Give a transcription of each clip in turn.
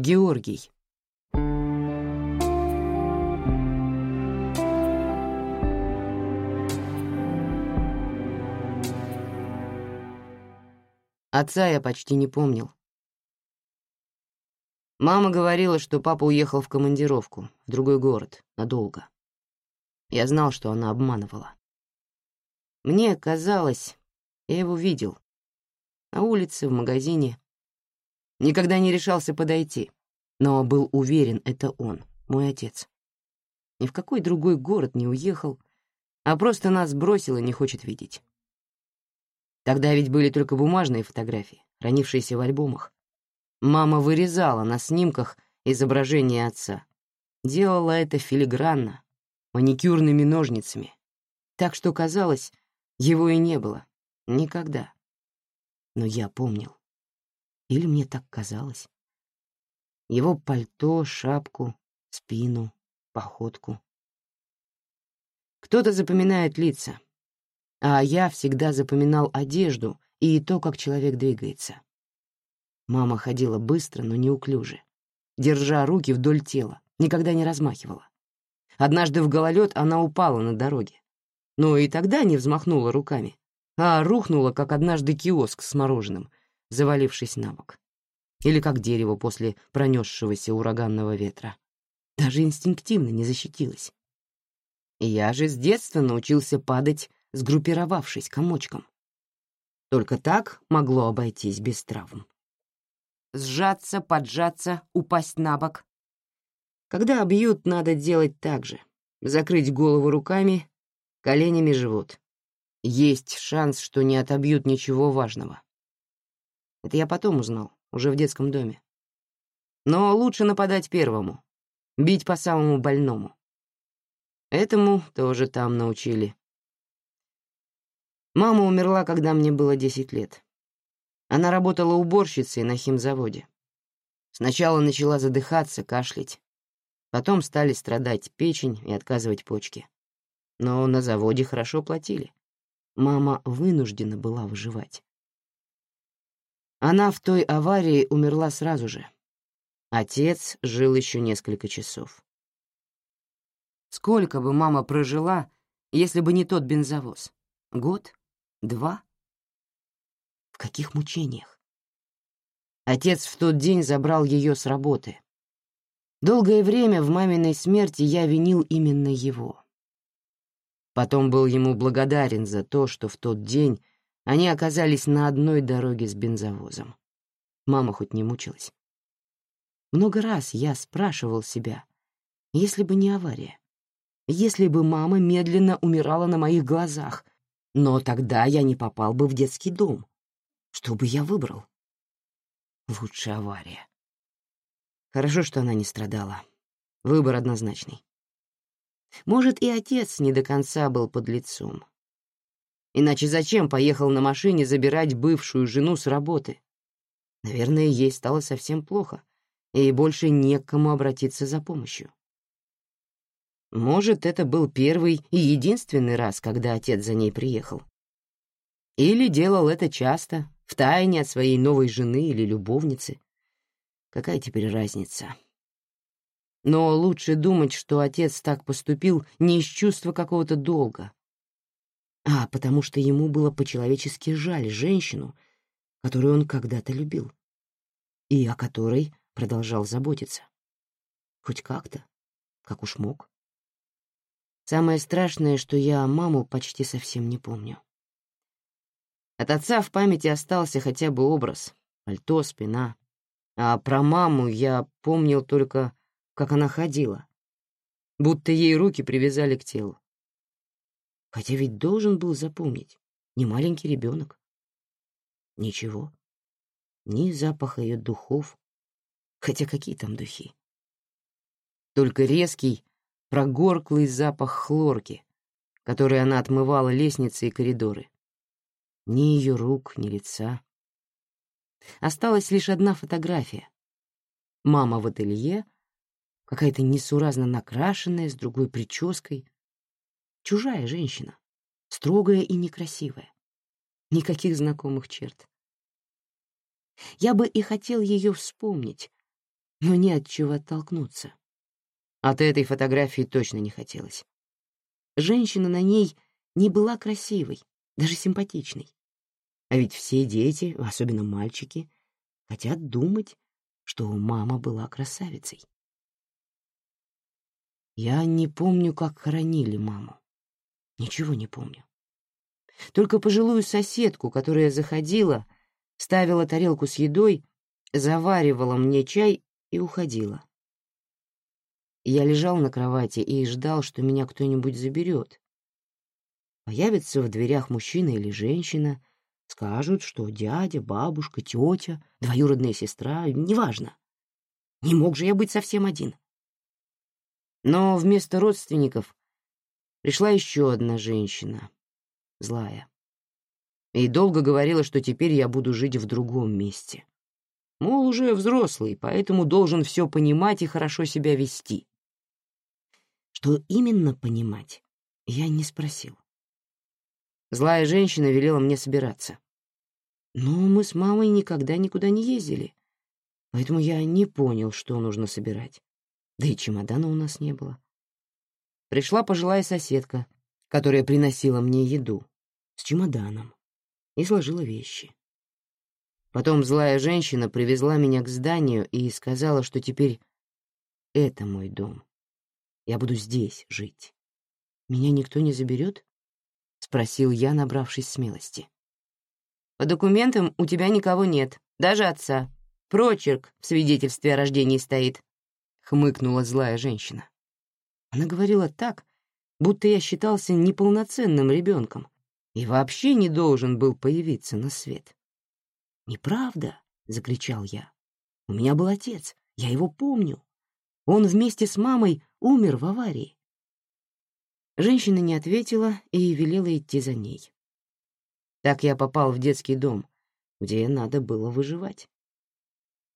Георгий. Отца я почти не помнил. Мама говорила, что папа уехал в командировку, в другой город, надолго. Я знал, что она обманывала. Мне казалось, я его видел. На улице, в магазине. Никогда не решался подойти, но был уверен, это он, мой отец. Ни в какой другой город не уехал, а просто нас бросил и не хочет видеть. Тогда ведь были только бумажные фотографии, хранившиеся в альбомах. Мама вырезала на снимках изображение отца. Делала это филигранно, маникюрными ножницами. Так что, казалось, его и не было. Никогда. Но я помнил. Или мне так казалось. Его пальто, шапку, спину, походку. Кто-то запоминает лица, а я всегда запоминал одежду и то, как человек двигается. Мама ходила быстро, но неуклюже, держа руки вдоль тела, никогда не размахивала. Однажды в гололед она упала на дороге. Но и тогда не взмахнула руками, а рухнула, как однажды киоск с мороженым, завалившись на бок. Или как дерево после пронесшегося ураганного ветра. Даже инстинктивно не защитилась. Я же с детства научился падать, сгруппировавшись комочком. Только так могло обойтись без травм сжаться, поджаться, упасть на бок. Когда бьют, надо делать так же. Закрыть голову руками, коленями живот. Есть шанс, что не отобьют ничего важного. Это я потом узнал, уже в детском доме. Но лучше нападать первому, бить по самому больному. Этому тоже там научили. Мама умерла, когда мне было 10 лет. Она работала уборщицей на химзаводе. Сначала начала задыхаться, кашлять. Потом стали страдать печень и отказывать почки. Но на заводе хорошо платили. Мама вынуждена была выживать. Она в той аварии умерла сразу же. Отец жил еще несколько часов. Сколько бы мама прожила, если бы не тот бензовоз? Год? Два? В каких мучениях? Отец в тот день забрал ее с работы. Долгое время в маминой смерти я винил именно его. Потом был ему благодарен за то, что в тот день они оказались на одной дороге с бензовозом. Мама хоть не мучилась. Много раз я спрашивал себя, если бы не авария, если бы мама медленно умирала на моих глазах, но тогда я не попал бы в детский дом. Что бы я выбрал? Лучше авария. Хорошо, что она не страдала. Выбор однозначный. Может, и отец не до конца был под лицом. Иначе зачем поехал на машине забирать бывшую жену с работы? Наверное, ей стало совсем плохо, и больше не к кому обратиться за помощью. Может, это был первый и единственный раз, когда отец за ней приехал. Или делал это часто, втайне от своей новой жены или любовницы. Какая теперь разница? Но лучше думать, что отец так поступил не из чувства какого-то долга, а потому что ему было по-человечески жаль женщину, которую он когда-то любил и о которой продолжал заботиться. Хоть как-то, как уж мог. Самое страшное, что я маму почти совсем не помню. От отца в памяти остался хотя бы образ, пальто, спина. А про маму я помнил только, как она ходила, будто ей руки привязали к телу. Хотя ведь должен был запомнить, не маленький ребенок. Ничего, ни запаха ее духов, хотя какие там духи. Только резкий, прогорклый запах хлорки, который она отмывала лестницы и коридоры. Ни ее рук, ни лица. Осталась лишь одна фотография. Мама в ателье, какая-то несуразно накрашенная, с другой прической. Чужая женщина, строгая и некрасивая. Никаких знакомых черт. Я бы и хотел ее вспомнить, но не от чего оттолкнуться. От этой фотографии точно не хотелось. Женщина на ней не была красивой, даже симпатичной. А ведь все дети, особенно мальчики, хотят думать, что мама была красавицей. Я не помню, как хоронили маму. Ничего не помню. Только пожилую соседку, которая заходила, ставила тарелку с едой, заваривала мне чай и уходила. Я лежал на кровати и ждал, что меня кто-нибудь заберет. Появится в дверях мужчина или женщина, скажут, что дядя, бабушка, тетя, двоюродная сестра, неважно. Не мог же я быть совсем один. Но вместо родственников пришла еще одна женщина, злая. И долго говорила, что теперь я буду жить в другом месте. Мол, уже взрослый, поэтому должен все понимать и хорошо себя вести. Что именно понимать, я не спросил. Злая женщина велела мне собираться. Но мы с мамой никогда никуда не ездили, поэтому я не понял, что нужно собирать. Да и чемодана у нас не было. Пришла пожилая соседка, которая приносила мне еду, с чемоданом, и сложила вещи. Потом злая женщина привезла меня к зданию и сказала, что теперь это мой дом. Я буду здесь жить. Меня никто не заберет? Спросил я, набравшись смелости. По документам у тебя никого нет, даже отца. Прочерк в свидетельстве о рождении стоит, хмыкнула злая женщина. Она говорила так, будто я считался неполноценным ребенком и вообще не должен был появиться на свет. «Неправда!» — закричал я. «У меня был отец, я его помню. Он вместе с мамой умер в аварии». Женщина не ответила и велела идти за ней. Так я попал в детский дом, где надо было выживать.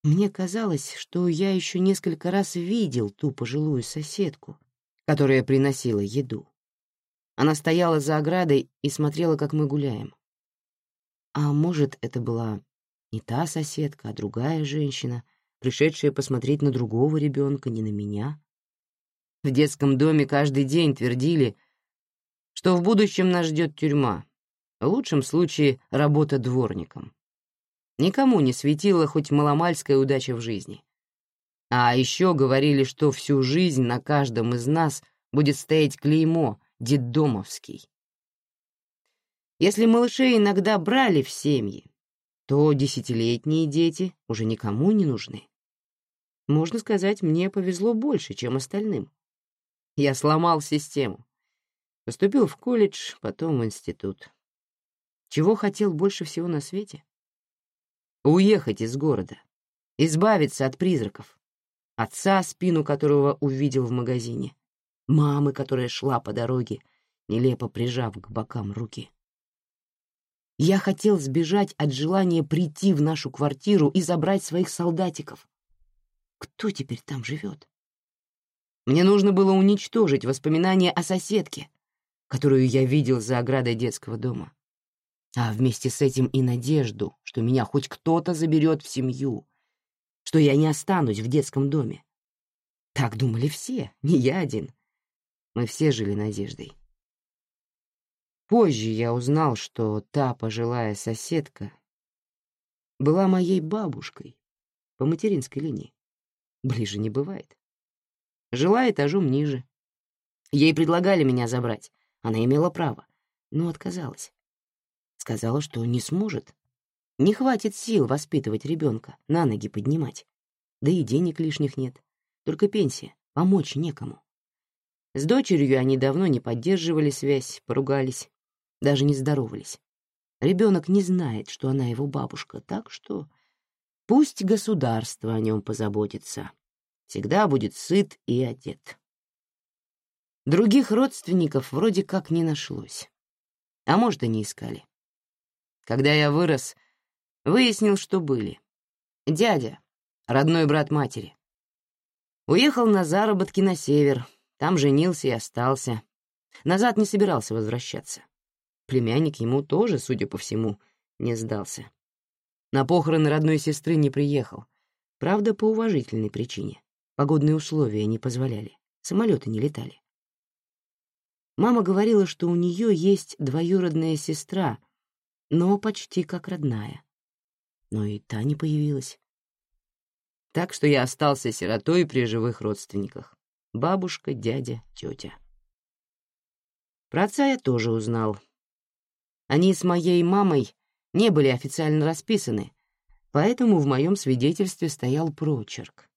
Мне казалось, что я еще несколько раз видел ту пожилую соседку, которая приносила еду. Она стояла за оградой и смотрела, как мы гуляем. А может, это была не та соседка, а другая женщина, пришедшая посмотреть на другого ребенка, не на меня? В детском доме каждый день твердили, что в будущем нас ждет тюрьма, в лучшем случае работа дворником. Никому не светила хоть маломальская удача в жизни. А еще говорили, что всю жизнь на каждом из нас будет стоять клеймо «Деддомовский». Если малышей иногда брали в семьи, то десятилетние дети уже никому не нужны. Можно сказать, мне повезло больше, чем остальным. Я сломал систему. Поступил в колледж, потом в институт. Чего хотел больше всего на свете? Уехать из города, избавиться от призраков, отца, спину которого увидел в магазине, мамы, которая шла по дороге, нелепо прижав к бокам руки. Я хотел сбежать от желания прийти в нашу квартиру и забрать своих солдатиков. Кто теперь там живет? Мне нужно было уничтожить воспоминания о соседке, которую я видел за оградой детского дома а вместе с этим и надежду, что меня хоть кто-то заберет в семью, что я не останусь в детском доме. Так думали все, не я один. Мы все жили надеждой. Позже я узнал, что та пожилая соседка была моей бабушкой по материнской линии. Ближе не бывает. Жила этажом ниже. Ей предлагали меня забрать, она имела право, но отказалась. Сказала, что не сможет. Не хватит сил воспитывать ребенка, на ноги поднимать. Да и денег лишних нет. Только пенсия, помочь некому. С дочерью они давно не поддерживали связь, поругались, даже не здоровались. Ребенок не знает, что она его бабушка, так что пусть государство о нем позаботится. Всегда будет сыт и одет. Других родственников вроде как не нашлось. А может, и не искали. Когда я вырос, выяснил, что были. Дядя, родной брат матери. Уехал на заработки на север, там женился и остался. Назад не собирался возвращаться. Племянник ему тоже, судя по всему, не сдался. На похороны родной сестры не приехал. Правда, по уважительной причине. Погодные условия не позволяли, самолеты не летали. Мама говорила, что у нее есть двоюродная сестра, но почти как родная. Но и та не появилась. Так что я остался сиротой при живых родственниках. Бабушка, дядя, тетя. Про отца я тоже узнал. Они с моей мамой не были официально расписаны, поэтому в моем свидетельстве стоял прочерк.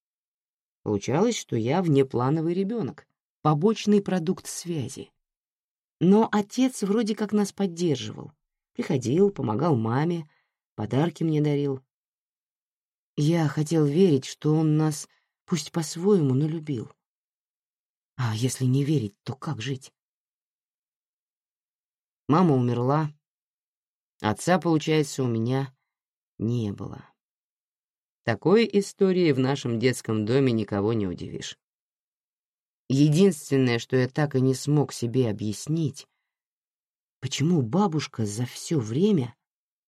Получалось, что я внеплановый ребенок, побочный продукт связи. Но отец вроде как нас поддерживал. Приходил, помогал маме, подарки мне дарил. Я хотел верить, что он нас, пусть по-своему, но любил. А если не верить, то как жить? Мама умерла. Отца, получается, у меня не было. Такой истории в нашем детском доме никого не удивишь. Единственное, что я так и не смог себе объяснить, почему бабушка за все время,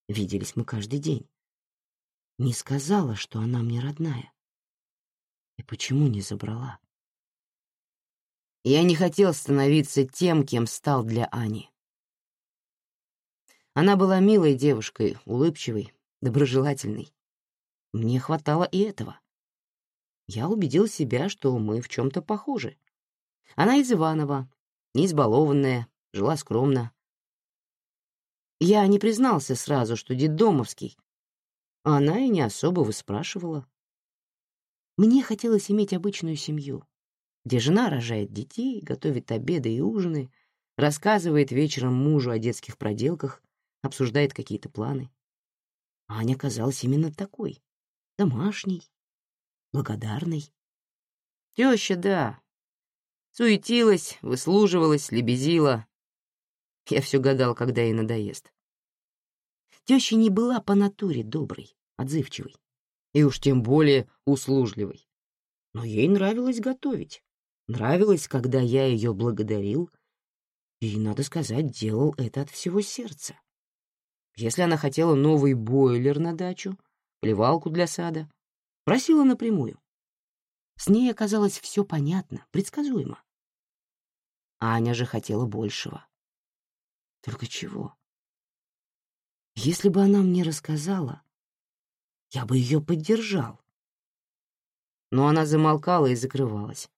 виделись мы каждый день, не сказала, что она мне родная. И почему не забрала? Я не хотел становиться тем, кем стал для Ани. Она была милой девушкой, улыбчивой, доброжелательной. Мне хватало и этого. Я убедил себя, что мы в чем-то похожи. Она из Иванова, не избалованная, жила скромно. Я не признался сразу, что детдомовский. Она и не особо выспрашивала. Мне хотелось иметь обычную семью, где жена рожает детей, готовит обеды и ужины, рассказывает вечером мужу о детских проделках, обсуждает какие-то планы. Аня казалась именно такой домашней, благодарной. Теща, да, суетилась, выслуживалась, лебезила. Я все гадал, когда ей надоест. Теща не была по натуре доброй, отзывчивой, и уж тем более услужливой. Но ей нравилось готовить. Нравилось, когда я ее благодарил, и, надо сказать, делал это от всего сердца. Если она хотела новый бойлер на дачу, плевалку для сада. Просила напрямую. С ней оказалось все понятно, предсказуемо. Аня же хотела большего. Только чего? Если бы она мне рассказала, я бы ее поддержал. Но она замолкала и закрывалась.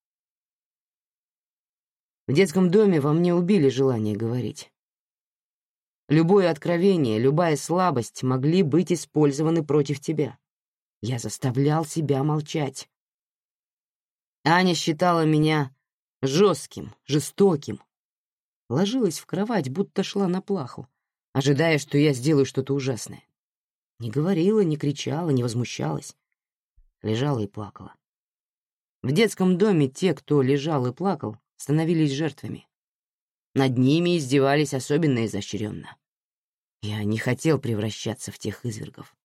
В детском доме во мне убили желание говорить. Любое откровение, любая слабость могли быть использованы против тебя. Я заставлял себя молчать. Аня считала меня жестким, жестоким. Ложилась в кровать, будто шла на плаху, ожидая, что я сделаю что-то ужасное. Не говорила, не кричала, не возмущалась. Лежала и плакала. В детском доме те, кто лежал и плакал, становились жертвами. Над ними издевались особенно изощренно. Я не хотел превращаться в тех извергов.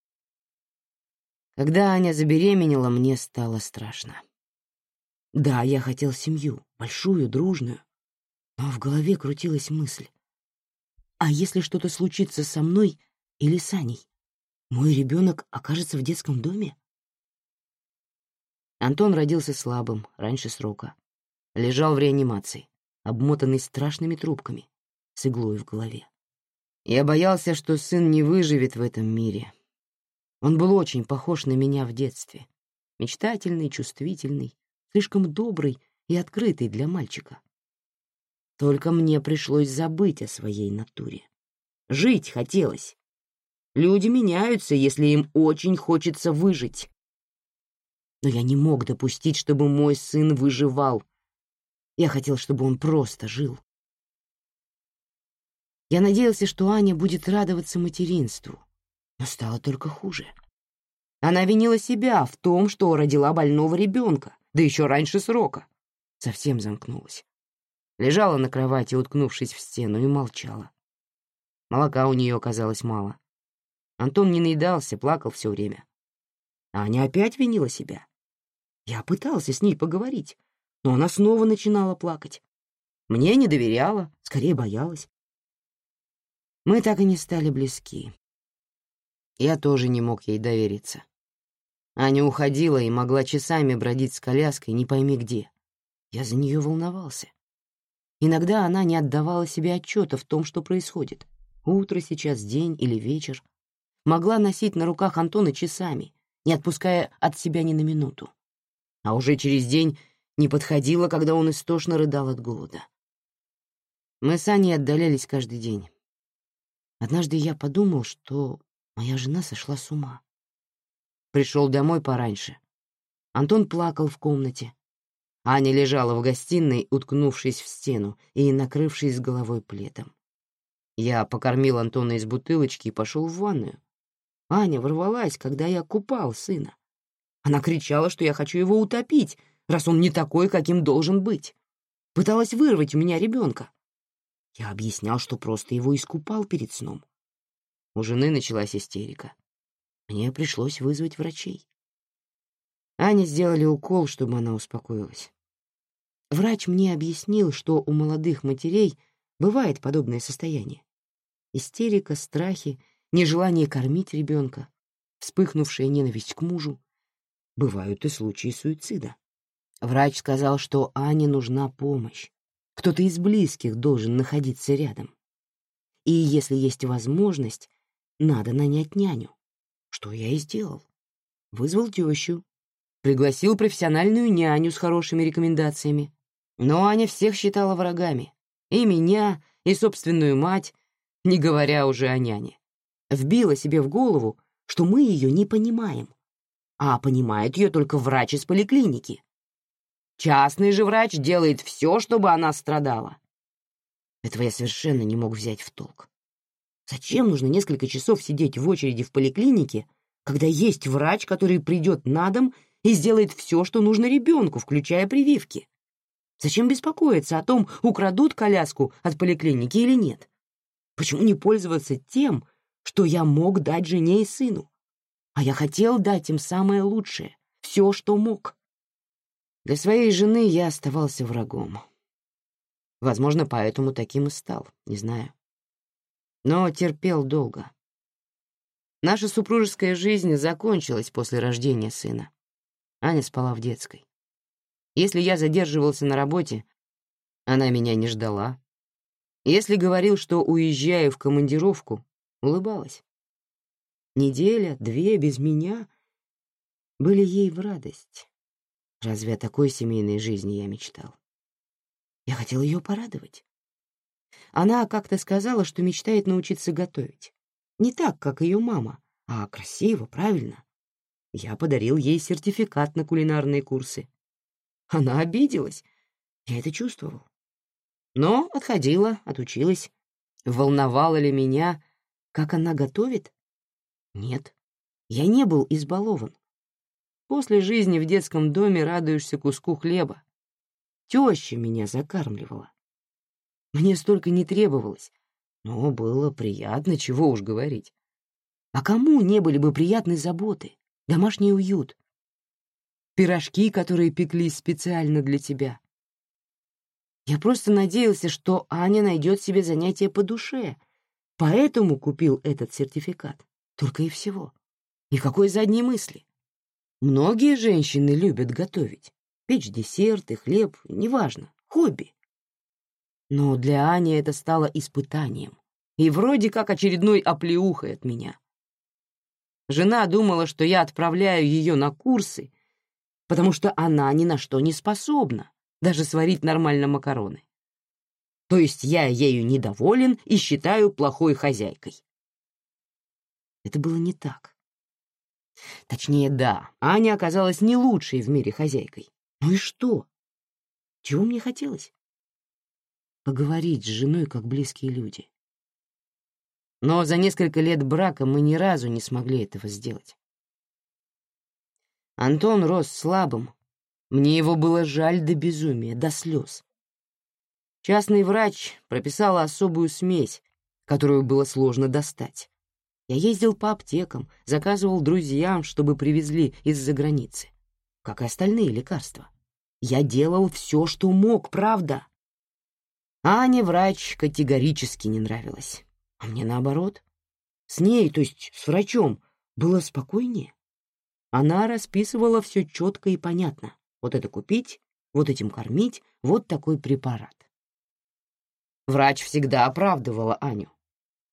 Когда Аня забеременела, мне стало страшно. Да, я хотел семью, большую, дружную, но в голове крутилась мысль. А если что-то случится со мной или с Аней? Мой ребенок окажется в детском доме? Антон родился слабым, раньше срока. Лежал в реанимации обмотанный страшными трубками, с иглой в голове. Я боялся, что сын не выживет в этом мире. Он был очень похож на меня в детстве. Мечтательный, чувствительный, слишком добрый и открытый для мальчика. Только мне пришлось забыть о своей натуре. Жить хотелось. Люди меняются, если им очень хочется выжить. Но я не мог допустить, чтобы мой сын выживал, я хотел, чтобы он просто жил. Я надеялся, что Аня будет радоваться материнству, но стало только хуже. Она винила себя в том, что родила больного ребенка, да еще раньше срока. Совсем замкнулась. Лежала на кровати, уткнувшись в стену, и молчала. Молока у нее оказалось мало. Антон не наедался, плакал все время. Аня опять винила себя. Я пытался с ней поговорить, но она снова начинала плакать. Мне не доверяла, скорее боялась. Мы так и не стали близки. Я тоже не мог ей довериться. Аня уходила и могла часами бродить с коляской, не пойми где. Я за нее волновался. Иногда она не отдавала себе отчета в том, что происходит. Утро сейчас, день или вечер. Могла носить на руках Антона часами, не отпуская от себя ни на минуту. А уже через день не подходила, когда он истошно рыдал от голода. Мы с Аней отдалялись каждый день. Однажды я подумал, что моя жена сошла с ума. Пришел домой пораньше. Антон плакал в комнате. Аня лежала в гостиной, уткнувшись в стену и накрывшись головой пледом. Я покормил Антона из бутылочки и пошел в ванную. Аня ворвалась, когда я купал сына. Она кричала, что я хочу его утопить, раз он не такой, каким должен быть. Пыталась вырвать у меня ребенка. Я объяснял, что просто его искупал перед сном. У жены началась истерика. Мне пришлось вызвать врачей. Ане сделали укол, чтобы она успокоилась. Врач мне объяснил, что у молодых матерей бывает подобное состояние. Истерика, страхи, нежелание кормить ребенка, вспыхнувшая ненависть к мужу. Бывают и случаи суицида. Врач сказал, что Ане нужна помощь, кто-то из близких должен находиться рядом. И если есть возможность, надо нанять няню. Что я и сделал. Вызвал тещу, пригласил профессиональную няню с хорошими рекомендациями. Но Аня всех считала врагами. И меня, и собственную мать, не говоря уже о няне. Вбила себе в голову, что мы ее не понимаем. А понимает ее только врач из поликлиники. Частный же врач делает все, чтобы она страдала. Этого я совершенно не мог взять в толк. Зачем нужно несколько часов сидеть в очереди в поликлинике, когда есть врач, который придет на дом и сделает все, что нужно ребенку, включая прививки? Зачем беспокоиться о том, украдут коляску от поликлиники или нет? Почему не пользоваться тем, что я мог дать жене и сыну? А я хотел дать им самое лучшее, все, что мог. Для своей жены я оставался врагом. Возможно, поэтому таким и стал, не знаю. Но терпел долго. Наша супружеская жизнь закончилась после рождения сына. Аня спала в детской. Если я задерживался на работе, она меня не ждала. Если говорил, что уезжаю в командировку, улыбалась. Неделя, две без меня были ей в радость. Разве о такой семейной жизни я мечтал? Я хотел ее порадовать. Она как-то сказала, что мечтает научиться готовить. Не так, как ее мама, а красиво, правильно. Я подарил ей сертификат на кулинарные курсы. Она обиделась. Я это чувствовал. Но отходила, отучилась. Волновало ли меня, как она готовит? Нет, я не был избалован. После жизни в детском доме радуешься куску хлеба. Теща меня закармливала. Мне столько не требовалось, но было приятно, чего уж говорить. А кому не были бы приятны заботы, домашний уют? Пирожки, которые пекли специально для тебя. Я просто надеялся, что Аня найдет себе занятие по душе, поэтому купил этот сертификат. Только и всего. Никакой задней мысли. Многие женщины любят готовить. Печь десерты, хлеб, неважно, хобби. Но для Ани это стало испытанием. И вроде как очередной оплеухой от меня. Жена думала, что я отправляю ее на курсы, потому что она ни на что не способна, даже сварить нормально макароны. То есть я ею недоволен и считаю плохой хозяйкой. Это было не так. Точнее, да, Аня оказалась не лучшей в мире хозяйкой. Ну и что? Чего мне хотелось? Поговорить с женой, как близкие люди. Но за несколько лет брака мы ни разу не смогли этого сделать. Антон рос слабым. Мне его было жаль до безумия, до слез. Частный врач прописал особую смесь, которую было сложно достать. Я ездил по аптекам, заказывал друзьям, чтобы привезли из-за границы. Как и остальные лекарства. Я делал все, что мог, правда. Ане врач категорически не нравилась. А мне наоборот. С ней, то есть с врачом, было спокойнее. Она расписывала все четко и понятно. Вот это купить, вот этим кормить, вот такой препарат. Врач всегда оправдывала Аню.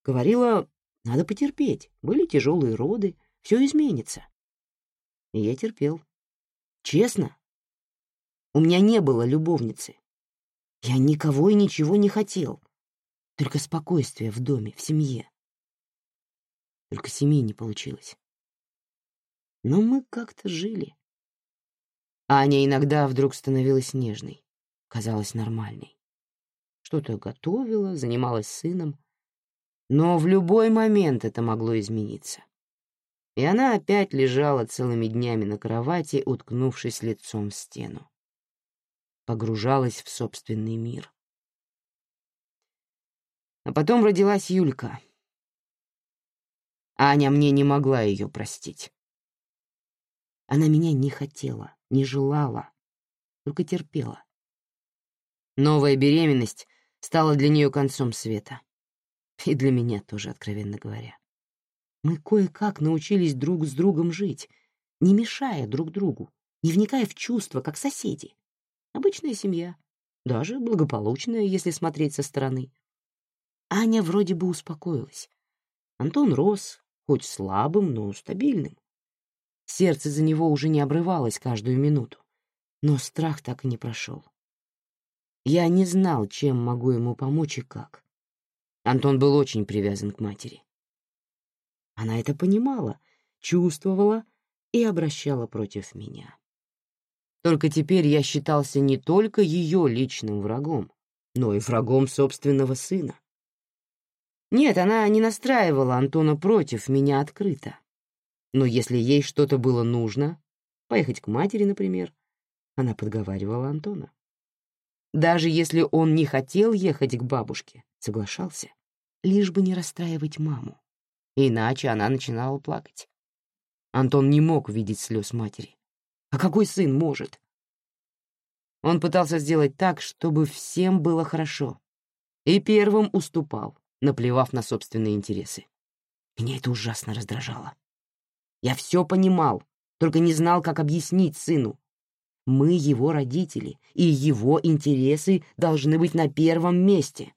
Говорила, надо потерпеть, были тяжелые роды, все изменится. И я терпел. Честно. У меня не было любовницы. Я никого и ничего не хотел. Только спокойствие в доме, в семье. Только семьи не получилось. Но мы как-то жили. Аня иногда вдруг становилась нежной, казалась нормальной. Что-то готовила, занималась сыном. Но в любой момент это могло измениться. И она опять лежала целыми днями на кровати, уткнувшись лицом в стену. Погружалась в собственный мир. А потом родилась Юлька. Аня мне не могла ее простить. Она меня не хотела не желала, только терпела. Новая беременность стала для нее концом света. И для меня тоже, откровенно говоря. Мы кое-как научились друг с другом жить, не мешая друг другу, не вникая в чувства, как соседи. Обычная семья, даже благополучная, если смотреть со стороны. Аня вроде бы успокоилась. Антон рос, хоть слабым, но стабильным. Сердце за него уже не обрывалось каждую минуту, но страх так и не прошел. Я не знал, чем могу ему помочь и как. Антон был очень привязан к матери. Она это понимала, чувствовала и обращала против меня. Только теперь я считался не только ее личным врагом, но и врагом собственного сына. Нет, она не настраивала Антона против меня открыто. Но если ей что-то было нужно, поехать к матери, например, она подговаривала Антона. Даже если он не хотел ехать к бабушке, соглашался, лишь бы не расстраивать маму. Иначе она начинала плакать. Антон не мог видеть слез матери. А какой сын может? Он пытался сделать так, чтобы всем было хорошо. И первым уступал, наплевав на собственные интересы. Меня это ужасно раздражало. Я все понимал, только не знал, как объяснить сыну. Мы его родители, и его интересы должны быть на первом месте,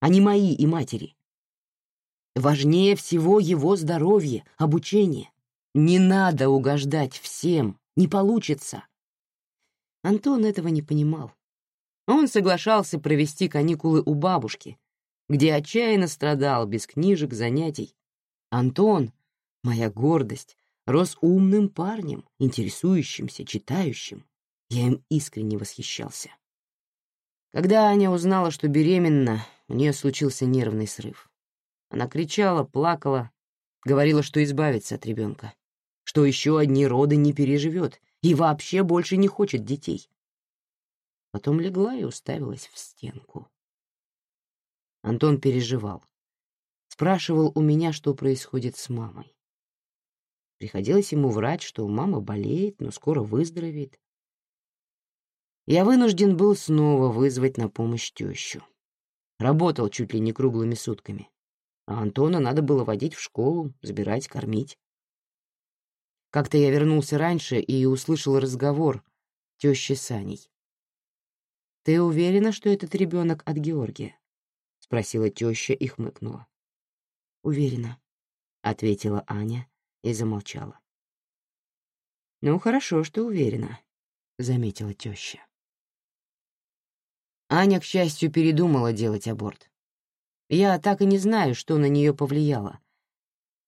а не мои и матери. Важнее всего его здоровье, обучение. Не надо угождать всем, не получится. Антон этого не понимал. Он соглашался провести каникулы у бабушки, где отчаянно страдал без книжек, занятий. Антон Моя гордость рос умным парнем, интересующимся, читающим. Я им искренне восхищался. Когда Аня узнала, что беременна, у нее случился нервный срыв. Она кричала, плакала, говорила, что избавится от ребенка, что еще одни роды не переживет и вообще больше не хочет детей. Потом легла и уставилась в стенку. Антон переживал. Спрашивал у меня, что происходит с мамой. Приходилось ему врать, что мама болеет, но скоро выздоровеет. Я вынужден был снова вызвать на помощь тещу. Работал чуть ли не круглыми сутками. А Антона надо было водить в школу, забирать, кормить. Как-то я вернулся раньше и услышал разговор тещи с Аней. «Ты уверена, что этот ребенок от Георгия?» — спросила теща и хмыкнула. «Уверена», — ответила Аня и замолчала. «Ну, хорошо, что уверена», — заметила теща. Аня, к счастью, передумала делать аборт. Я так и не знаю, что на нее повлияло.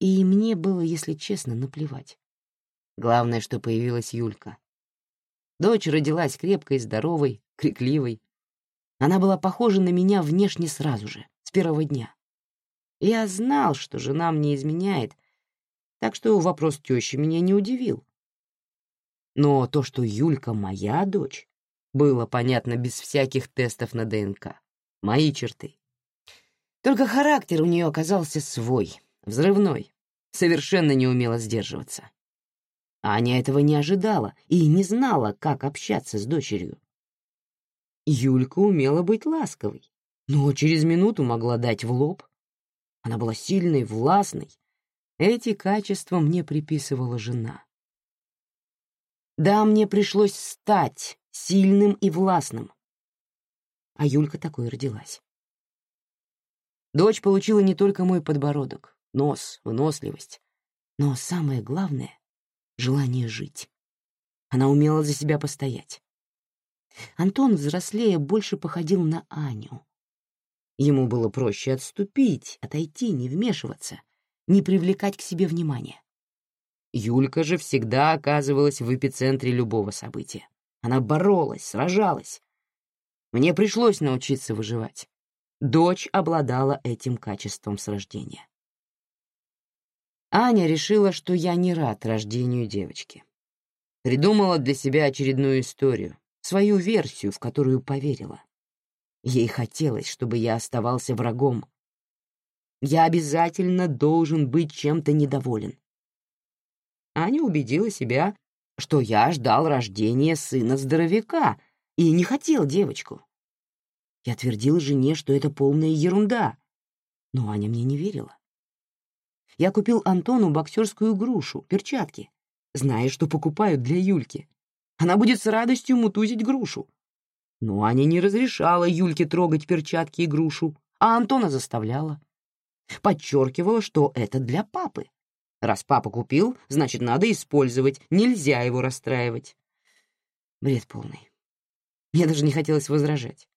И мне было, если честно, наплевать. Главное, что появилась Юлька. Дочь родилась крепкой, здоровой, крикливой. Она была похожа на меня внешне сразу же, с первого дня. Я знал, что жена мне изменяет, так что вопрос тещи меня не удивил. Но то, что Юлька моя дочь, было понятно без всяких тестов на ДНК. Мои черты. Только характер у нее оказался свой, взрывной, совершенно не умела сдерживаться. Аня этого не ожидала и не знала, как общаться с дочерью. Юлька умела быть ласковой, но через минуту могла дать в лоб. Она была сильной, властной, эти качества мне приписывала жена, Да, мне пришлось стать сильным и властным. А Юлька такой родилась. Дочь получила не только мой подбородок, нос, выносливость, но самое главное — желание жить. Она умела за себя постоять. Антон, взрослея, больше походил на Аню. Ему было проще отступить, отойти, не вмешиваться, не привлекать к себе внимания. Юлька же всегда оказывалась в эпицентре любого события. Она боролась, сражалась. Мне пришлось научиться выживать. Дочь обладала этим качеством с рождения. Аня решила, что я не рад рождению девочки. Придумала для себя очередную историю, свою версию, в которую поверила. Ей хотелось, чтобы я оставался врагом. Я обязательно должен быть чем-то недоволен. Аня убедила себя, что я ждал рождения сына здоровяка и не хотел девочку. Я твердил жене, что это полная ерунда, но Аня мне не верила. Я купил Антону боксерскую грушу, перчатки, зная, что покупают для Юльки. Она будет с радостью мутузить грушу. Но Аня не разрешала Юльке трогать перчатки и грушу, а Антона заставляла. Подчеркивала, что это для папы. Раз папа купил, значит, надо использовать, нельзя его расстраивать. Бред полный. Мне даже не хотелось возражать.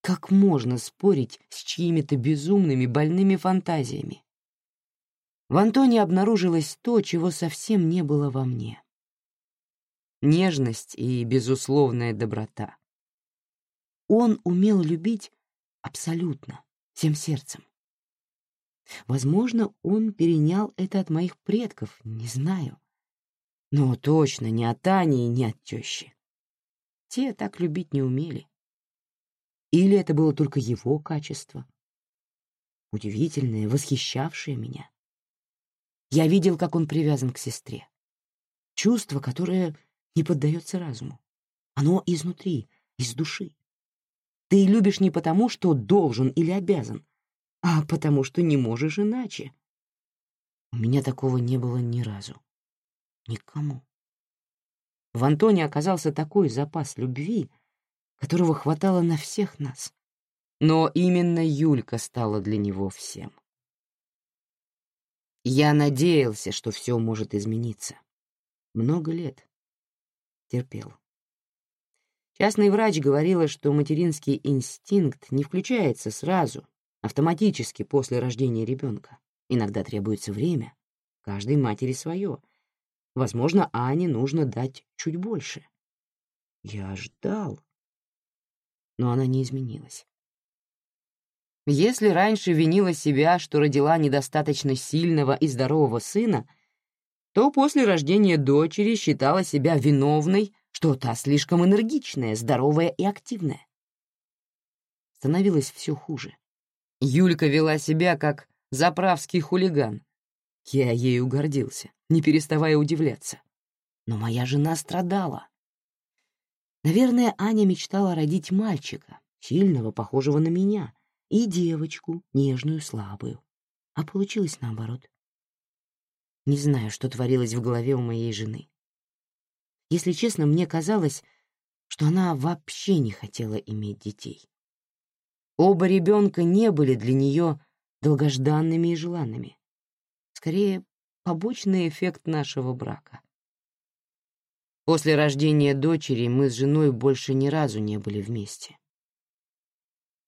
Как можно спорить с чьими-то безумными больными фантазиями? В Антоне обнаружилось то, чего совсем не было во мне. Нежность и безусловная доброта. Он умел любить абсолютно, всем сердцем. Возможно, он перенял это от моих предков, не знаю. Но точно не от Ани и не от тещи. Те так любить не умели. Или это было только его качество? Удивительное, восхищавшее меня. Я видел, как он привязан к сестре. Чувство, которое не поддается разуму. Оно изнутри, из души. Ты любишь не потому, что должен или обязан, а потому что не можешь иначе. У меня такого не было ни разу. Никому. В Антоне оказался такой запас любви, которого хватало на всех нас. Но именно Юлька стала для него всем. Я надеялся, что все может измениться. Много лет. Терпел. Частный врач говорила, что материнский инстинкт не включается сразу, автоматически после рождения ребенка. Иногда требуется время. Каждой матери свое. Возможно, Ане нужно дать чуть больше. Я ждал. Но она не изменилась. Если раньше винила себя, что родила недостаточно сильного и здорового сына, то после рождения дочери считала себя виновной, что та слишком энергичная, здоровая и активная. Становилось все хуже. Юлька вела себя как заправский хулиган. Я ею гордился, не переставая удивляться. Но моя жена страдала. Наверное, Аня мечтала родить мальчика, сильного, похожего на меня, и девочку, нежную, слабую. А получилось наоборот. Не знаю, что творилось в голове у моей жены. Если честно, мне казалось, что она вообще не хотела иметь детей. Оба ребенка не были для нее долгожданными и желанными. Скорее, побочный эффект нашего брака. После рождения дочери мы с женой больше ни разу не были вместе.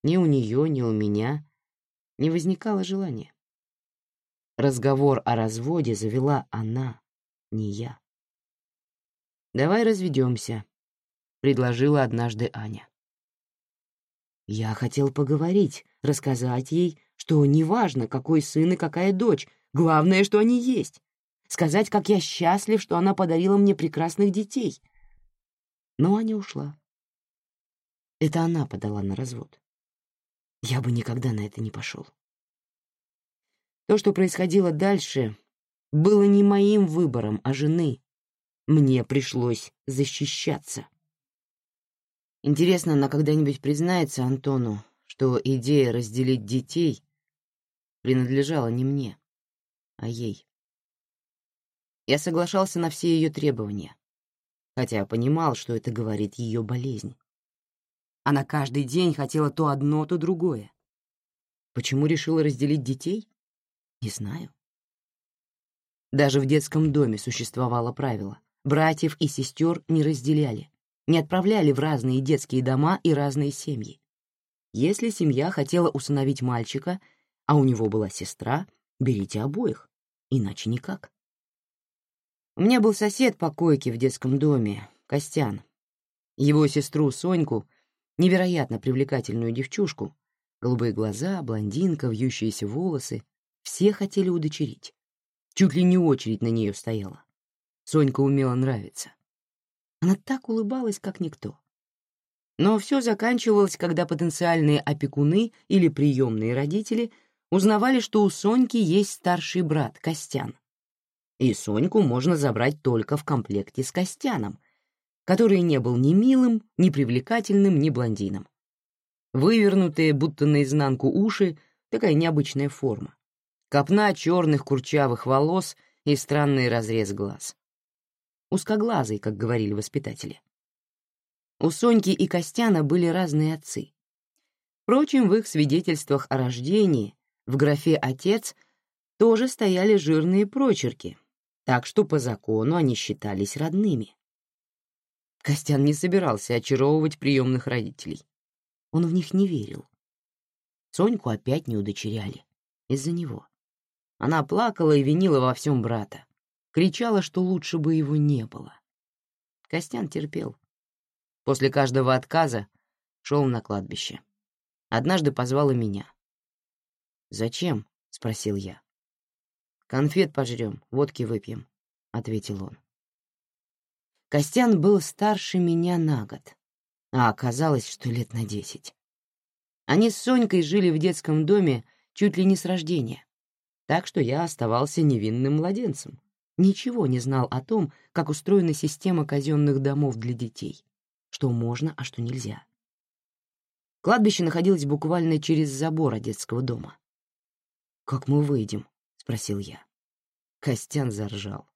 Ни у нее, ни у меня не возникало желания. Разговор о разводе завела она, не я. «Давай разведемся», — предложила однажды Аня. Я хотел поговорить, рассказать ей, что неважно, какой сын и какая дочь, главное, что они есть. Сказать, как я счастлив, что она подарила мне прекрасных детей. Но Аня ушла. Это она подала на развод. Я бы никогда на это не пошел. То, что происходило дальше, было не моим выбором, а жены. Мне пришлось защищаться. Интересно, она когда-нибудь признается Антону, что идея разделить детей принадлежала не мне, а ей. Я соглашался на все ее требования. хотя понимал, что это говорит ее болезнь. Она каждый день хотела то одно, то другое. Почему решила разделить детей? Не знаю. Даже в детском доме существовало правило. Братьев и сестер не разделяли, не отправляли в разные детские дома и разные семьи. Если семья хотела усыновить мальчика, а у него была сестра, берите обоих, иначе никак. У меня был сосед по койке в детском доме, Костян. Его сестру Соньку, невероятно привлекательную девчушку, голубые глаза, блондинка, вьющиеся волосы, все хотели удочерить. Чуть ли не очередь на нее стояла. Сонька умела нравиться. Она так улыбалась, как никто. Но все заканчивалось, когда потенциальные опекуны или приемные родители узнавали, что у Соньки есть старший брат, Костян. И Соньку можно забрать только в комплекте с Костяном, который не был ни милым, ни привлекательным, ни блондином. Вывернутые, будто наизнанку уши, такая необычная форма. Копна черных курчавых волос и странный разрез глаз. Узкоглазый, как говорили воспитатели. У Соньки и Костяна были разные отцы. Впрочем, в их свидетельствах о рождении в графе «отец» тоже стояли жирные прочерки, так что по закону они считались родными. Костян не собирался очаровывать приемных родителей. Он в них не верил. Соньку опять не удочеряли. Из-за него. Она плакала и винила во всем брата. Кричала, что лучше бы его не было. Костян терпел. После каждого отказа шел на кладбище. Однажды позвала меня. «Зачем?» — спросил я. «Конфет пожрем, водки выпьем», — ответил он. Костян был старше меня на год, а оказалось, что лет на десять. Они с Сонькой жили в детском доме чуть ли не с рождения, так что я оставался невинным младенцем, ничего не знал о том, как устроена система казенных домов для детей что можно, а что нельзя. Кладбище находилось буквально через забор от детского дома. «Как мы выйдем?» — спросил я. Костян заржал.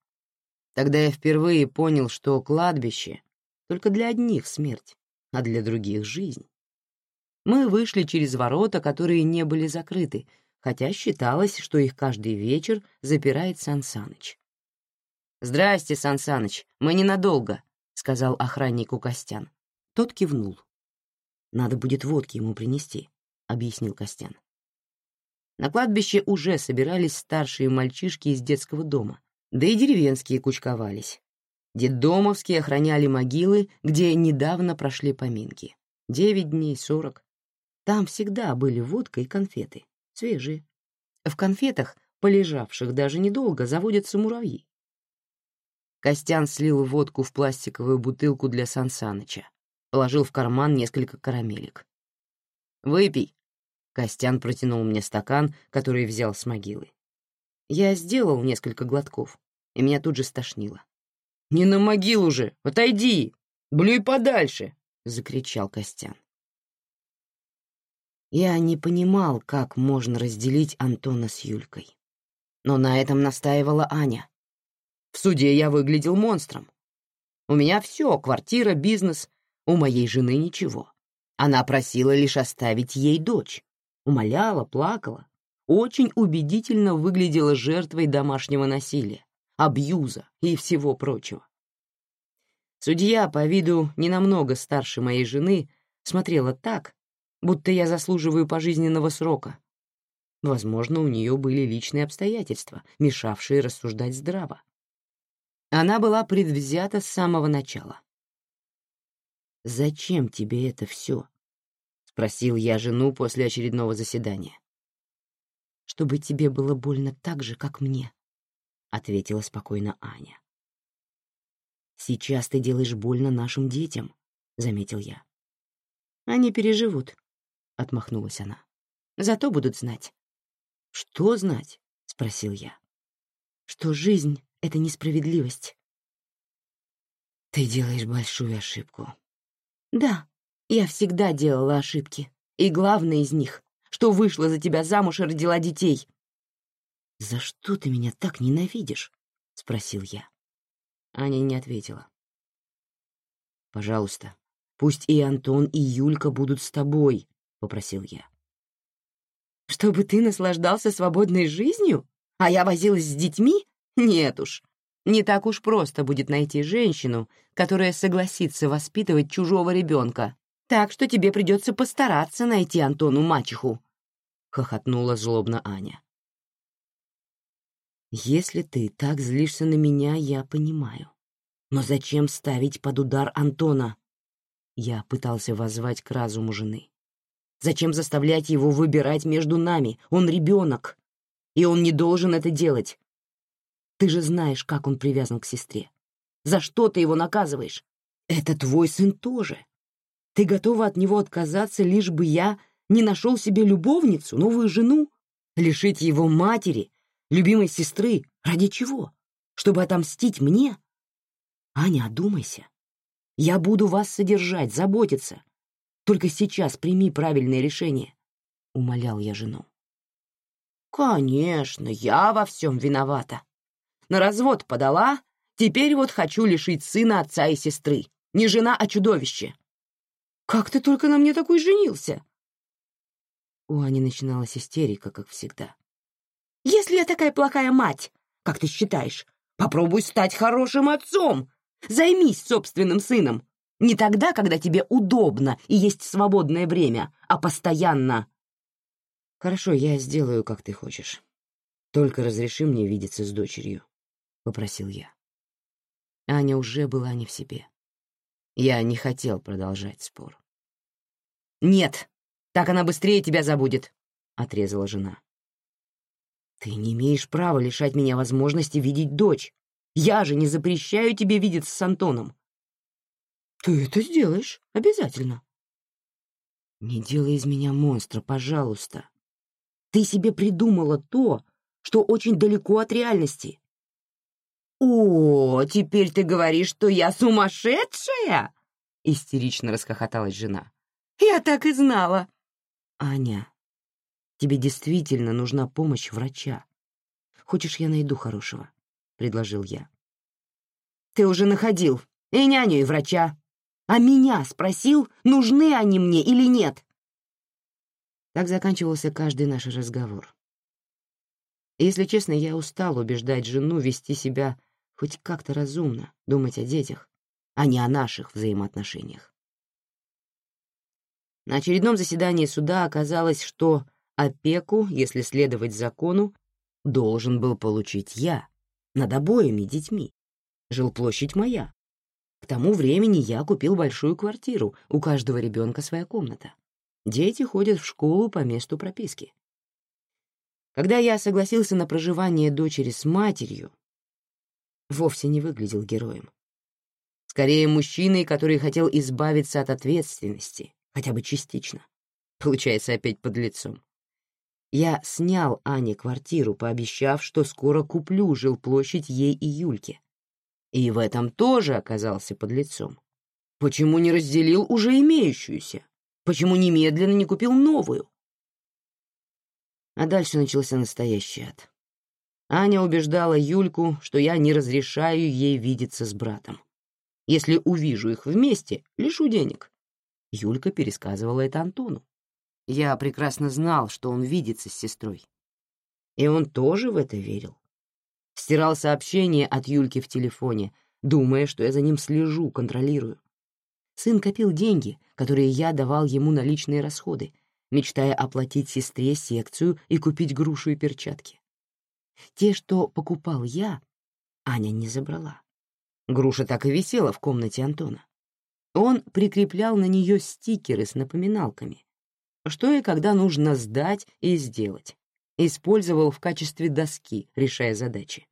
Тогда я впервые понял, что кладбище только для одних смерть, а для других — жизнь. Мы вышли через ворота, которые не были закрыты, хотя считалось, что их каждый вечер запирает Сансаныч. «Здрасте, Сансаныч, мы ненадолго», — сказал охраннику Костян. Тот кивнул. «Надо будет водки ему принести», — объяснил Костян. На кладбище уже собирались старшие мальчишки из детского дома, да и деревенские кучковались. Детдомовские охраняли могилы, где недавно прошли поминки. Девять дней, сорок. Там всегда были водка и конфеты, свежие. В конфетах, полежавших даже недолго, заводятся муравьи. Костян слил водку в пластиковую бутылку для Сансаныча, положил в карман несколько карамелек. «Выпей!» Костян протянул мне стакан, который взял с могилы. Я сделал несколько глотков, и меня тут же стошнило. «Не на могилу же! Отойди! Блюй подальше!» — закричал Костян. Я не понимал, как можно разделить Антона с Юлькой. Но на этом настаивала Аня. В суде я выглядел монстром. У меня все — квартира, бизнес. У моей жены ничего. Она просила лишь оставить ей дочь. Умоляла, плакала. Очень убедительно выглядела жертвой домашнего насилия, абьюза и всего прочего. Судья, по виду не намного старше моей жены, смотрела так, будто я заслуживаю пожизненного срока. Возможно, у нее были личные обстоятельства, мешавшие рассуждать здраво. Она была предвзята с самого начала. «Зачем тебе это все?» — спросил я жену после очередного заседания. «Чтобы тебе было больно так же, как мне», — ответила спокойно Аня. «Сейчас ты делаешь больно нашим детям», — заметил я. «Они переживут», — отмахнулась она. «Зато будут знать». «Что знать?» — спросил я. «Что жизнь это несправедливость. Ты делаешь большую ошибку. Да, я всегда делала ошибки. И главное из них, что вышла за тебя замуж и родила детей. «За что ты меня так ненавидишь?» — спросил я. Аня не ответила. Пожалуйста, пусть и Антон, и Юлька будут с тобой, — попросил я. Чтобы ты наслаждался свободной жизнью? А я возилась с детьми? Нет уж. Не так уж просто будет найти женщину, которая согласится воспитывать чужого ребенка. Так что тебе придется постараться найти Антону мачеху, — хохотнула злобно Аня. Если ты так злишься на меня, я понимаю. Но зачем ставить под удар Антона? Я пытался воззвать к разуму жены. Зачем заставлять его выбирать между нами? Он ребенок, и он не должен это делать. Ты же знаешь, как он привязан к сестре. За что ты его наказываешь? Это твой сын тоже. Ты готова от него отказаться, лишь бы я не нашел себе любовницу, новую жену? Лишить его матери, любимой сестры, ради чего? Чтобы отомстить мне? Аня, одумайся. Я буду вас содержать, заботиться. Только сейчас прими правильное решение, — умолял я жену. Конечно, я во всем виновата. На развод подала, теперь вот хочу лишить сына отца и сестры. Не жена, а чудовище. Как ты только на мне такой женился? У Ани начиналась истерика, как всегда. Если я такая плохая мать, как ты считаешь, попробуй стать хорошим отцом. Займись собственным сыном. Не тогда, когда тебе удобно и есть свободное время, а постоянно. Хорошо, я сделаю, как ты хочешь. Только разреши мне видеться с дочерью, — попросил я. Аня уже была не в себе. Я не хотел продолжать спор. «Нет, так она быстрее тебя забудет», — отрезала жена. «Ты не имеешь права лишать меня возможности видеть дочь. Я же не запрещаю тебе видеться с Антоном. Ты это сделаешь, обязательно. Не делай из меня монстра, пожалуйста. Ты себе придумала то, что очень далеко от реальности. «О, теперь ты говоришь, что я сумасшедшая?» — истерично расхохоталась жена. «Я так и знала». «Аня, тебе действительно нужна помощь врача. Хочешь, я найду хорошего?» — предложил я. «Ты уже находил и няню, и врача. А меня спросил, нужны они мне или нет?» Так заканчивался каждый наш разговор. Если честно, я устал убеждать жену вести себя хоть как-то разумно, думать о детях, а не о наших взаимоотношениях. На очередном заседании суда оказалось, что опеку, если следовать закону, должен был получить я, над обоими детьми. Жилплощадь моя. К тому времени я купил большую квартиру, у каждого ребенка своя комната. Дети ходят в школу по месту прописки. Когда я согласился на проживание дочери с матерью, вовсе не выглядел героем. Скорее, мужчиной, который хотел избавиться от ответственности, хотя бы частично. Получается, опять под лицом. Я снял Ане квартиру, пообещав, что скоро куплю жилплощадь ей и Юльке. И в этом тоже оказался под лицом. Почему не разделил уже имеющуюся? Почему немедленно не купил новую? А дальше начался настоящий ад. Аня убеждала Юльку, что я не разрешаю ей видеться с братом. Если увижу их вместе, лишу денег. Юлька пересказывала это Антону. Я прекрасно знал, что он видится с сестрой. И он тоже в это верил. Стирал сообщения от Юльки в телефоне, думая, что я за ним слежу, контролирую. Сын копил деньги, которые я давал ему на личные расходы, мечтая оплатить сестре секцию и купить грушу и перчатки. Те, что покупал я, Аня не забрала. Груша так и висела в комнате Антона. Он прикреплял на нее стикеры с напоминалками, что и когда нужно сдать и сделать. Использовал в качестве доски, решая задачи.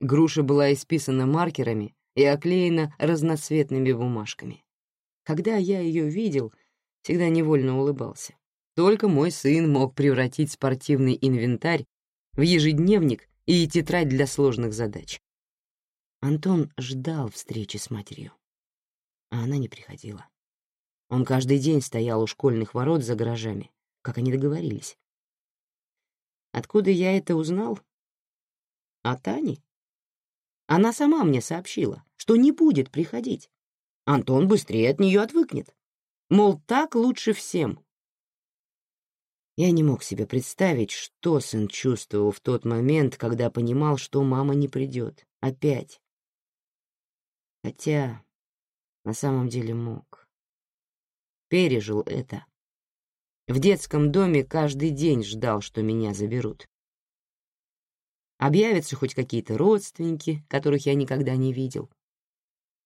Груша была исписана маркерами и оклеена разноцветными бумажками. Когда я ее видел, всегда невольно улыбался. Только мой сын мог превратить спортивный инвентарь в ежедневник и тетрадь для сложных задач. Антон ждал встречи с матерью, а она не приходила. Он каждый день стоял у школьных ворот за гаражами, как они договорились. Откуда я это узнал? От Ани. Она сама мне сообщила, что не будет приходить. Антон быстрее от нее отвыкнет. Мол, так лучше всем. Я не мог себе представить, что сын чувствовал в тот момент, когда понимал, что мама не придет. Опять. Хотя на самом деле мог. Пережил это. В детском доме каждый день ждал, что меня заберут. Объявятся хоть какие-то родственники, которых я никогда не видел.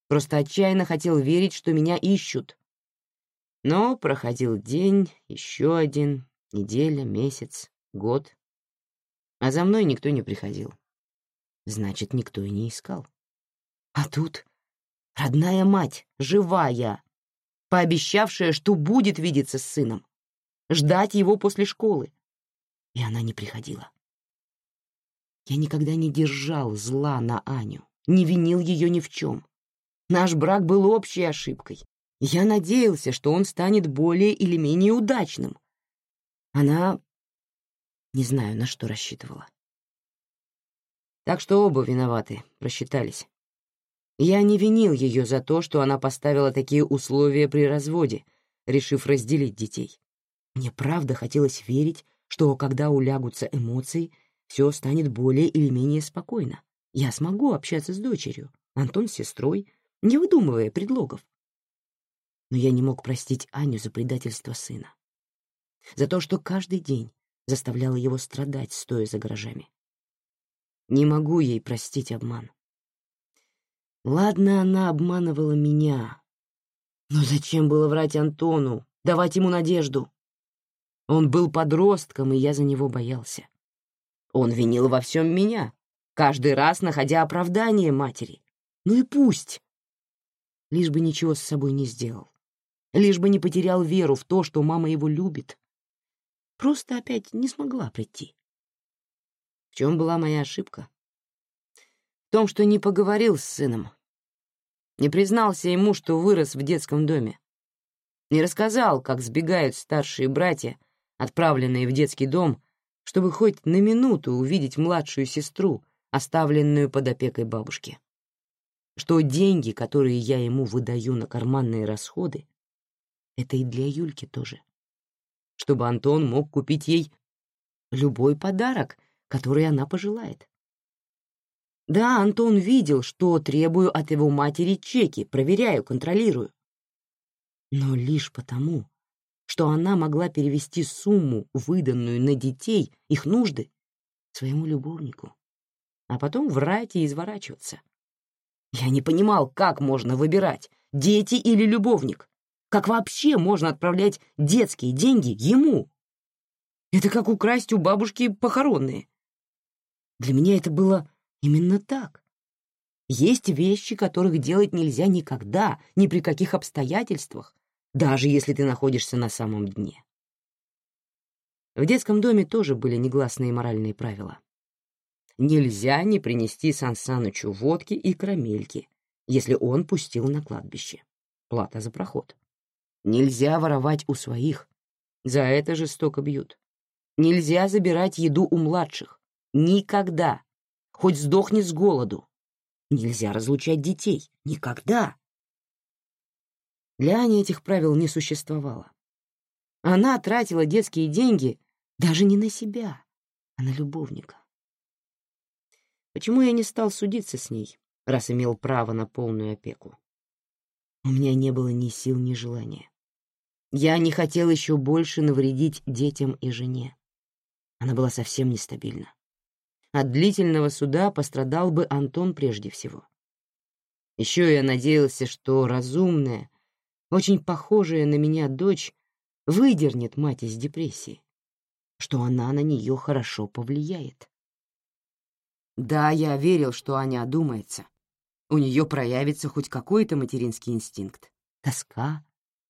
Просто отчаянно хотел верить, что меня ищут. Но проходил день, еще один, неделя, месяц, год. А за мной никто не приходил. Значит, никто и не искал. А тут родная мать, живая, пообещавшая, что будет видеться с сыном, ждать его после школы. И она не приходила. Я никогда не держал зла на Аню, не винил ее ни в чем. Наш брак был общей ошибкой. Я надеялся, что он станет более или менее удачным. Она... не знаю, на что рассчитывала. Так что оба виноваты, просчитались. Я не винил ее за то, что она поставила такие условия при разводе, решив разделить детей. Мне правда хотелось верить, что когда улягутся эмоции, все станет более или менее спокойно. Я смогу общаться с дочерью, Антон с сестрой, не выдумывая предлогов. Но я не мог простить Аню за предательство сына. За то, что каждый день заставляла его страдать, стоя за гаражами. Не могу ей простить обман. Ладно, она обманывала меня. Но зачем было врать Антону, давать ему надежду? Он был подростком, и я за него боялся. Он винил во всем меня, каждый раз находя оправдание матери. Ну и пусть. Лишь бы ничего с собой не сделал. Лишь бы не потерял веру в то, что мама его любит. Просто опять не смогла прийти. В чем была моя ошибка? В том, что не поговорил с сыном. Не признался ему, что вырос в детском доме. Не рассказал, как сбегают старшие братья, отправленные в детский дом, чтобы хоть на минуту увидеть младшую сестру, оставленную под опекой бабушки. Что деньги, которые я ему выдаю на карманные расходы, это и для Юльки тоже. Чтобы Антон мог купить ей любой подарок, который она пожелает. Да, Антон видел, что требую от его матери чеки, проверяю, контролирую. Но лишь потому, что она могла перевести сумму, выданную на детей, их нужды, своему любовнику, а потом врать и изворачиваться. Я не понимал, как можно выбирать, дети или любовник. Как вообще можно отправлять детские деньги ему? Это как украсть у бабушки похоронные. Для меня это было именно так. Есть вещи, которых делать нельзя никогда, ни при каких обстоятельствах, даже если ты находишься на самом дне. В детском доме тоже были негласные моральные правила. Нельзя не принести Сансанычу водки и карамельки, если он пустил на кладбище. Плата за проход. Нельзя воровать у своих. За это жестоко бьют. Нельзя забирать еду у младших. Никогда. Хоть сдохни с голоду. Нельзя разлучать детей. Никогда. Для Ани этих правил не существовало. Она тратила детские деньги даже не на себя, а на любовника. Почему я не стал судиться с ней, раз имел право на полную опеку? У меня не было ни сил, ни желания. Я не хотел еще больше навредить детям и жене. Она была совсем нестабильна. От длительного суда пострадал бы Антон прежде всего. Еще я надеялся, что разумная, очень похожая на меня дочь выдернет мать из депрессии, что она на нее хорошо повлияет. Да, я верил, что Аня одумается. У нее проявится хоть какой-то материнский инстинкт. Тоска,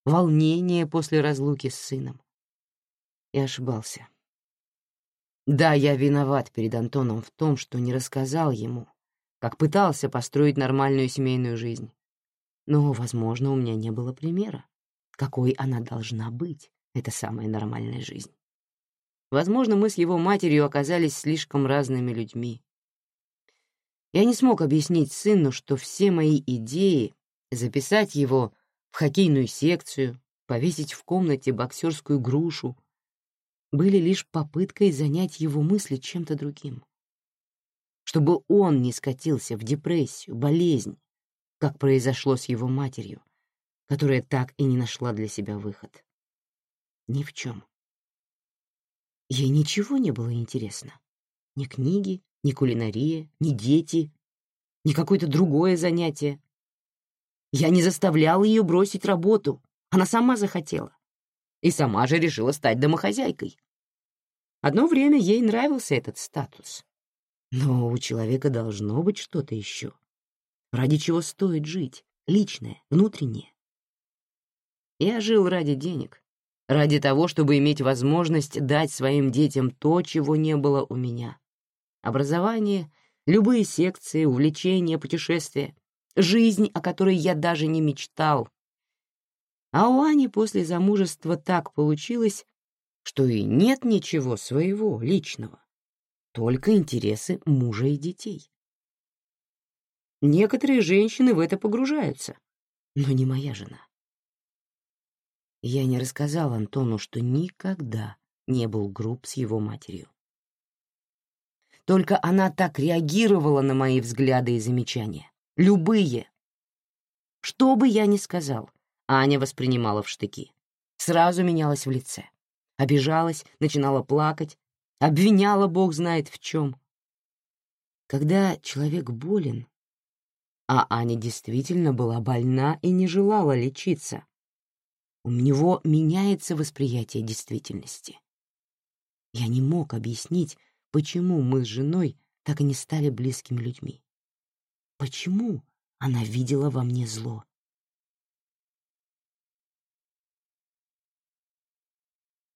волнение после разлуки с сыном. И ошибался. Да, я виноват перед Антоном в том, что не рассказал ему, как пытался построить нормальную семейную жизнь. Но, возможно, у меня не было примера, какой она должна быть, эта самая нормальная жизнь. Возможно, мы с его матерью оказались слишком разными людьми. Я не смог объяснить сыну, что все мои идеи Записать его в хоккейную секцию, повесить в комнате боксерскую грушу были лишь попыткой занять его мысли чем-то другим. Чтобы он не скатился в депрессию, болезнь, как произошло с его матерью, которая так и не нашла для себя выход. Ни в чем. Ей ничего не было интересно. Ни книги, ни кулинария, ни дети, ни какое-то другое занятие. Я не заставлял ее бросить работу, она сама захотела. И сама же решила стать домохозяйкой. Одно время ей нравился этот статус. Но у человека должно быть что-то еще. Ради чего стоит жить, личное, внутреннее. Я жил ради денег, ради того, чтобы иметь возможность дать своим детям то, чего не было у меня. Образование, любые секции, увлечения, путешествия, жизнь, о которой я даже не мечтал. А у Ани после замужества так получилось, что и нет ничего своего, личного, только интересы мужа и детей. Некоторые женщины в это погружаются, но не моя жена. Я не рассказал Антону, что никогда не был груб с его матерью. Только она так реагировала на мои взгляды и замечания. Любые. Что бы я ни сказал, Аня воспринимала в штыки. Сразу менялась в лице. Обижалась, начинала плакать, обвиняла бог знает в чем. Когда человек болен, а Аня действительно была больна и не желала лечиться. У него меняется восприятие действительности. Я не мог объяснить, почему мы с женой так и не стали близкими людьми. Почему она видела во мне зло?